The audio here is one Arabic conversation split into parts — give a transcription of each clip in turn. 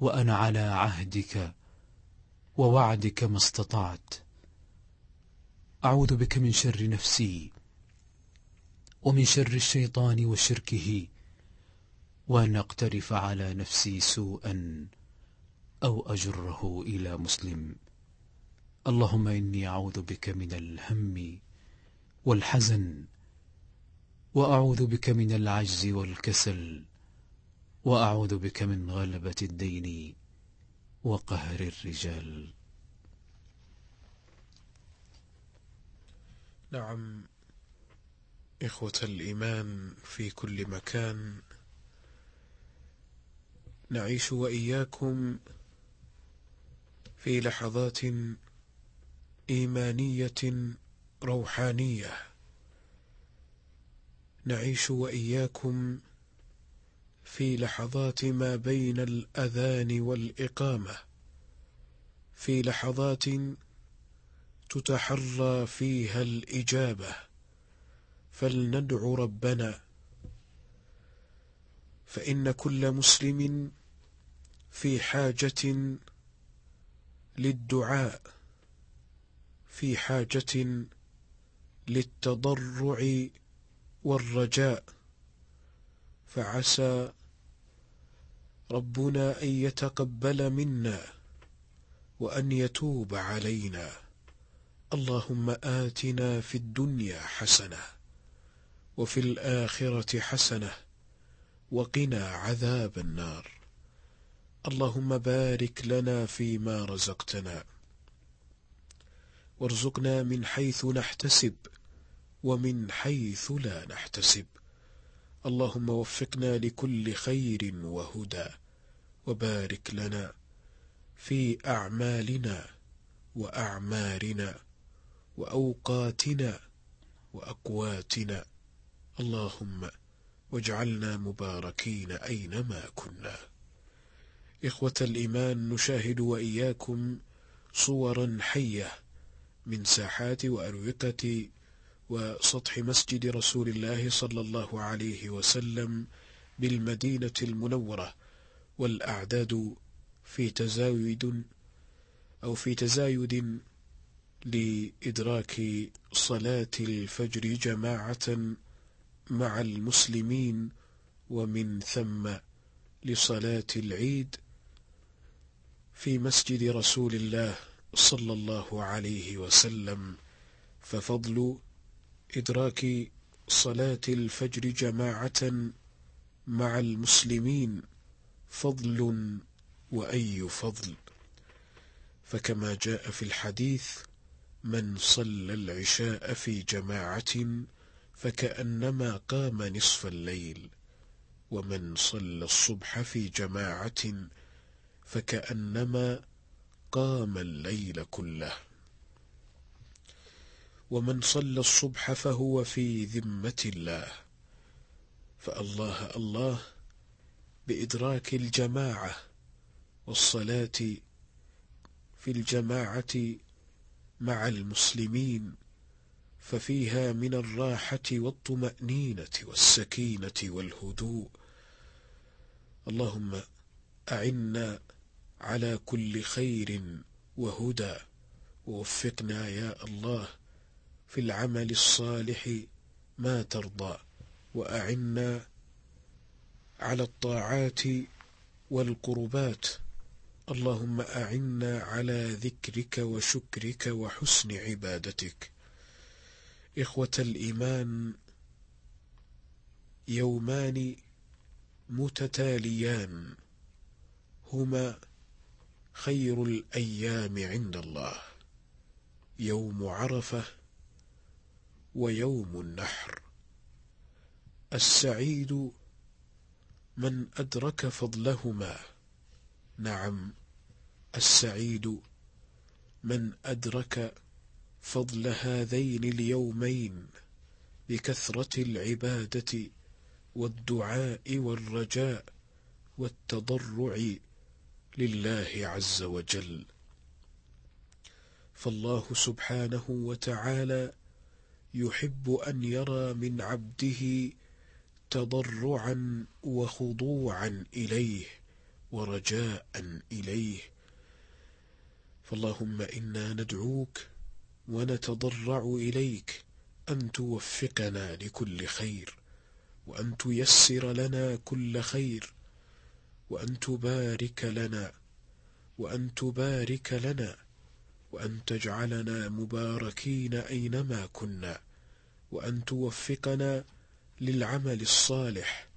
وأنا على عهدك ووعدك ما استطعت. أعوذ بك من شر نفسي ومن شر الشيطان وشركه وأن أقترف على نفسي سوءا أو أجره إلى مسلم. اللهم إني أعوذ بك من الهم والحزن وأعوذ بك من العجز والكسل. وأعوذ بك من غلبة الدين وقهر الرجال. نعم إخوة الإيمان في كل مكان نعيش وإياكم في لحظات إيمانية روحانية. نعيش وإياكم في لحظات ما بين الأذان والإقامة. في لحظات تتحرى فيها الإجابة. فلندع ربنا. فإن كل مسلم في حاجة للدعاء في حاجة للتضرع والرجاء. فعسى ربنا أن يتقبل منا وأن يتوب علينا. اللهم آتنا في الدنيا حسنة وفي الآخرة حسنة وقنا عذاب النار. اللهم بارك لنا فيما رزقتنا وارزقنا من حيث نحتسب ومن حيث لا نحتسب. اللهم وفقنا لكل خير وهدى وبارك لنا في أعمالنا وأعمارنا وأوقاتنا وأقواتنا. اللهم واجعلنا مباركين أينما كنا. إخوة الإيمان نشاهد وإياكم صورا حية من ساحات وأروقة وسطح مسجد رسول الله صلى الله عليه وسلم بالمدينة المنورة والأعداد في تزايد أو في تزايد لإدراك صلاة الفجر جماعة مع المسلمين ومن ثم لصلاة العيد في مسجد رسول الله صلى الله عليه وسلم ففضل إدراك صلاة الفجر جماعة مع المسلمين فضل وأي فضل. فكما جاء في الحديث من صلى العشاء في جماعة فكأنما قام نصف الليل ومن صلى الصبح في جماعة فكأنما قام الليل كله. ومن صلى الصبح فهو في ذمة الله. فالله الله بإدراك الجماعة والصلاة في الجماعة مع المسلمين ففيها من الراحة والطمأنينة والسكينة والهدوء. اللهم أعنا على كل خير وهدى ووفقنا يا الله في العمل الصالح ما ترضى وأعنا على الطاعات والقربات. اللهم أعنا على ذكرك وشكرك وحسن عبادتك. إخوة الإيمان يومان متتاليان هما خير الأيام عند الله. يوم عرفة ويوم النحر. السعيد من أدرك فضلهما. نعم السعيد من أدرك فضل هذين اليومين بكثرة العبادة والدعاء والرجاء والتضرع لله عز وجل. فالله سبحانه وتعالى يحب أن يرى من عبده تضرعا وخضوعا إليه ورجاء إليه. فاللهم إنا ندعوك ونتضرع إليك أن توفقنا لكل خير وأن تيسر لنا كل خير وأن تبارك لنا وأن تبارك لنا وأن تجعلنا مباركين أينما كنا وأن توفقنا للعمل الصالح.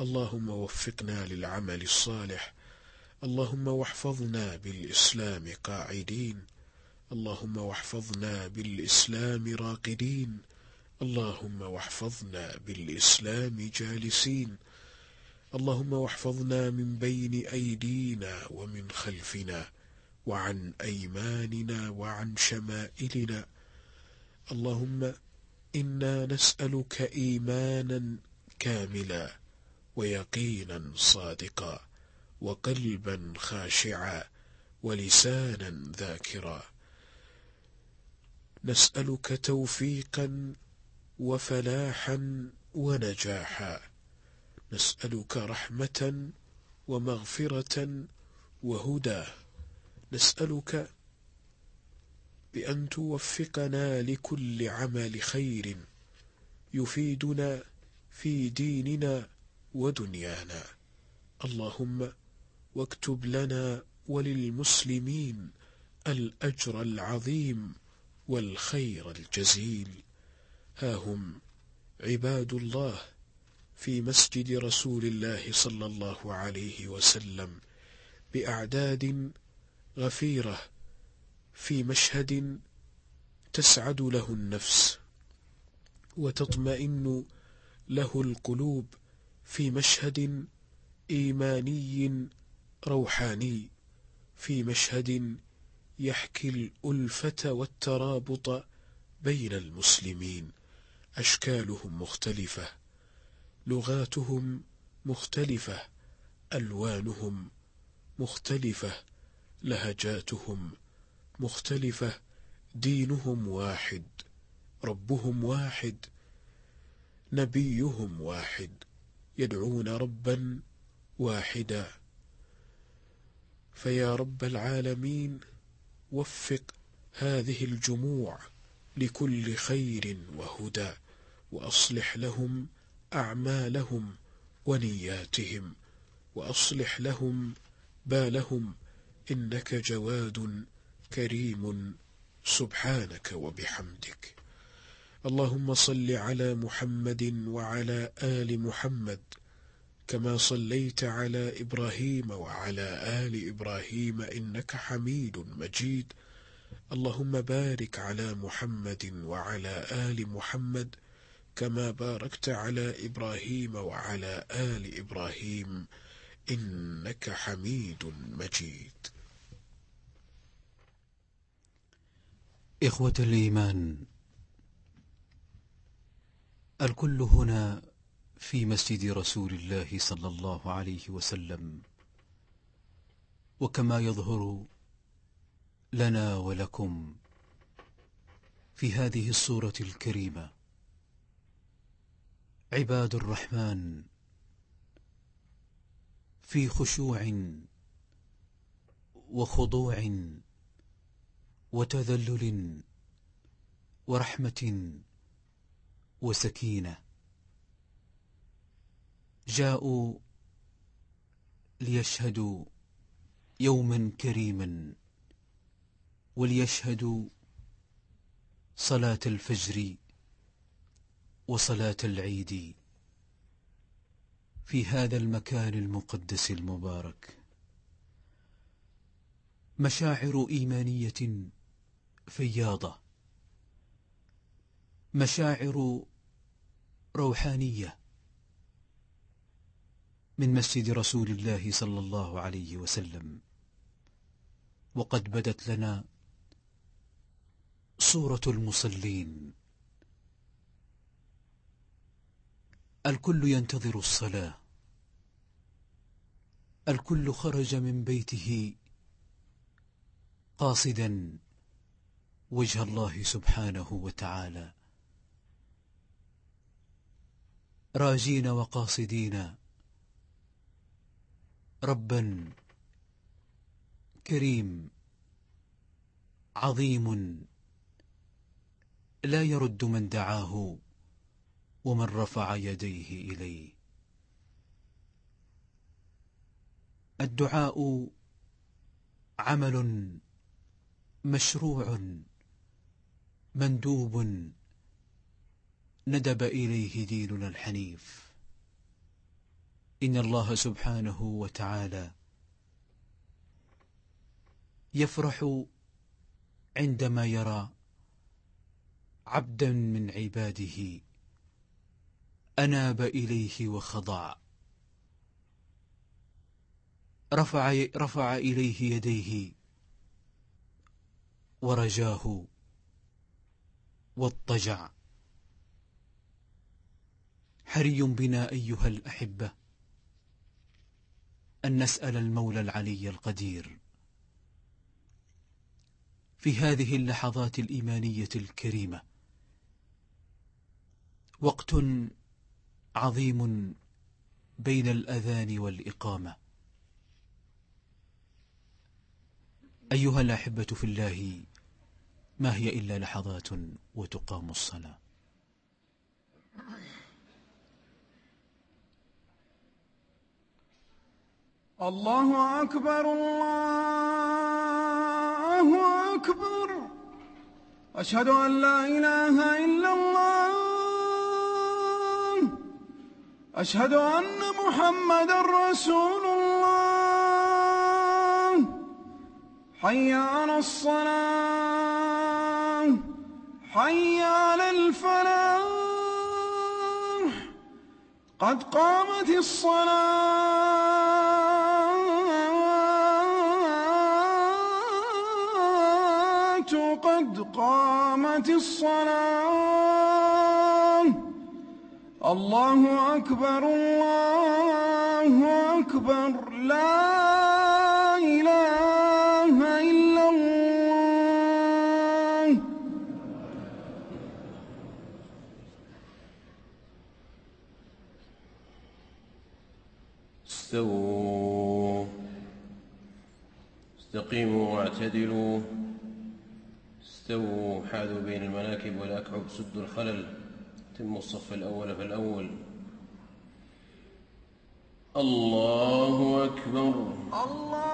اللهم وفقنا للعمل الصالح. اللهم واحفظنا بالإسلام قاعدين. اللهم واحفظنا بالإسلام راقدين. اللهم واحفظنا بالإسلام جالسين. اللهم واحفظنا من بين أيدينا ومن خلفنا. وعن أيماننا وعن شمائلنا. اللهم إنا نسألك إيمانا كاملا ويقينا صادقا وقلبا خاشعا ولسانا ذاكرا. نسألك توفيقا وفلاحا ونجاحا. نسألك رحمة ومغفرة وهدى. نسألك بأن توفقنا لكل عمل خير يفيدنا في ديننا ودنيانا. اللهم واكتب لنا وللمسلمين الأجر العظيم والخير الجزيل. ها هم عباد الله في مسجد رسول الله صلى الله عليه وسلم بأعداد غفيرة في مشهد تسعد له النفس وتطمئن له القلوب في مشهد إيماني روحاني في مشهد يحكي الألفة والترابط بين المسلمين أشكالهم مختلفة لغاتهم مختلفة ألوانهم مختلفة. لهجاتهم مختلفة دينهم واحد ربهم واحد نبيهم واحد يدعون ربا واحدا. فيا رب العالمين وفق هذه الجموع لكل خير وهدى وأصلح لهم أعمالهم ونياتهم وأصلح لهم بالهم إنك جواد كريم. سبحانك وبحمدك. اللهم صل على محمد وعلى آل محمد كما صليت على إبراهيم وعلى آل إبراهيم إنك حميد مجيد. اللهم بارك على محمد وعلى آل محمد كما باركت على إبراهيم وعلى آل إبراهيم إنك حميد مجيد. إخوة الإيمان الكل هنا في مسجد رسول الله صلى الله عليه وسلم. وكما يظهر لنا ولكم في هذه الصورة الكريمة عباد الرحمن في خشوع وخضوع وتذلل ورحمة وسكينة. جاءوا ليشهدوا يوما كريما وليشهدوا صلاة الفجر وصلاة العيد في هذا المكان المقدس المبارك. مشاعر إيمانية فياضة. مشاعر روحانية. من مسجد رسول الله صلى الله عليه وسلم. وقد بدت لنا صورة المصلين. الكل ينتظر الصلاة. الكل خرج من بيته قاصدا. وجه الله سبحانه وتعالى. راجين وقاصدين. ربا كريم. عظيم. لا يرد من دعاه ومن رفع يديه إليه. الدعاء عمل مشروع. مندوب ندب إليه ديننا الحنيف. إن الله سبحانه وتعالى يفرح عندما يرى عبدا من عباده أناب إليه وخضع. رفع, رفع إليه يديه ورجاه واضطجع حري بنا أيها الأحبة أن نسأل المولى العلي القدير في هذه اللحظات الإيمانية الكريمة وقت عظيم بين الأذان والإقامة. أيها الأحبة في الله ما هي إلا لحظات وتقام الصلاة. الله أكبر الله أكبر. أشهد أن لا إله إلا الله. أشهد أن محمد رسول الله. حي على الصلاة. حي على الفلاح. قد قامت الصلاة. قد قامت الصلاة. الله أكبر الله أكبر لا استقيموا واعتدلوا. استووا حاذوا بين المناكب والأكعب سدوا الخلل. تموا الصف الأول فالأول. الله أكبر. الله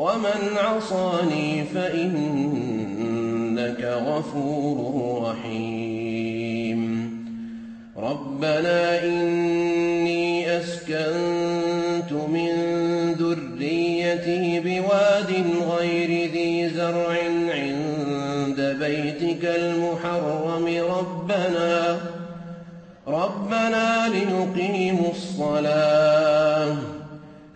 ومن عصاني فإنك غفور رحيم ربنا إني أسكنت من ذريتي بواد غير ذي زرع عند بيتك المحرم ربنا ربنا ليقيموا الصلاة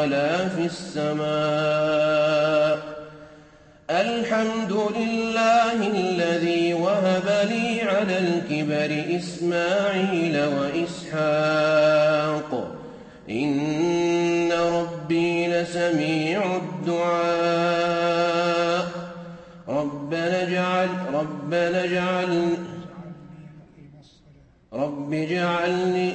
ولا في السماء. الحمد لله الذي وهب لي على الكبر إسماعيل وإسحاق. إن ربي لسميع الدعاء. ربنا اجعل ربنا اجعل رب اجعلني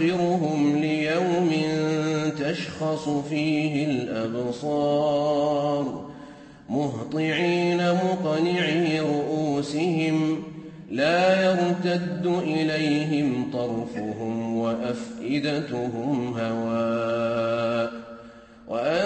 يؤخرهم ليوم تشخص فيه الأبصار مهطعين مقنعي رؤوسهم لا يرتد إليهم طرفهم وأفئدتهم هواء وأنذر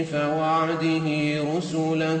مخلف وعده رسله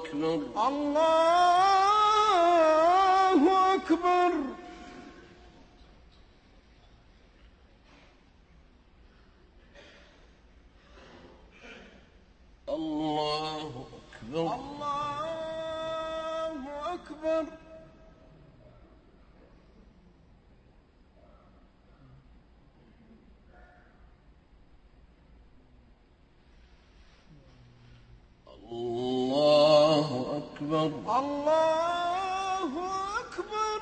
أكبر الله أكبر الله أكبر الله أكبر الله أكبر الله أكبر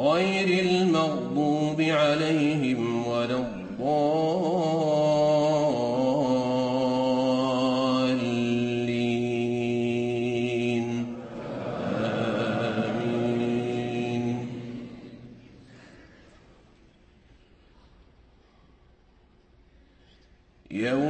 غير المغضوب عليهم ولا الضالين. آمين. يوم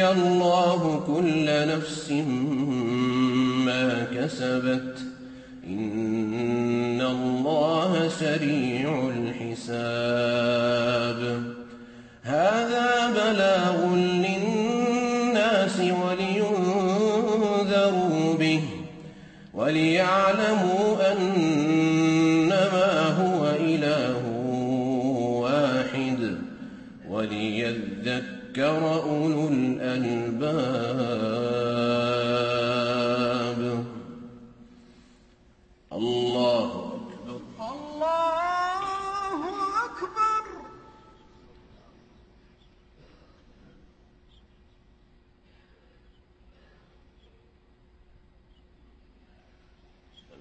ليجزي الله كل نفس ما كسبت. إن الله سريع الحساب. هذا بلاغ وليذكر أولو الألباب. الله أكبر. الله أكبر.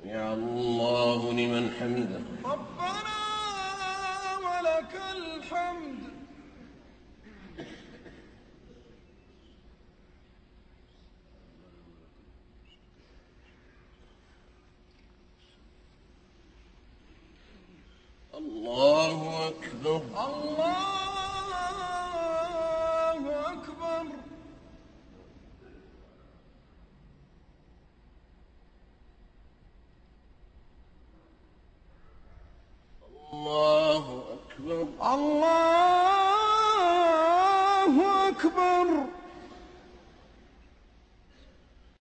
سمع الله لمن حمده. ربنا ولك الحمد.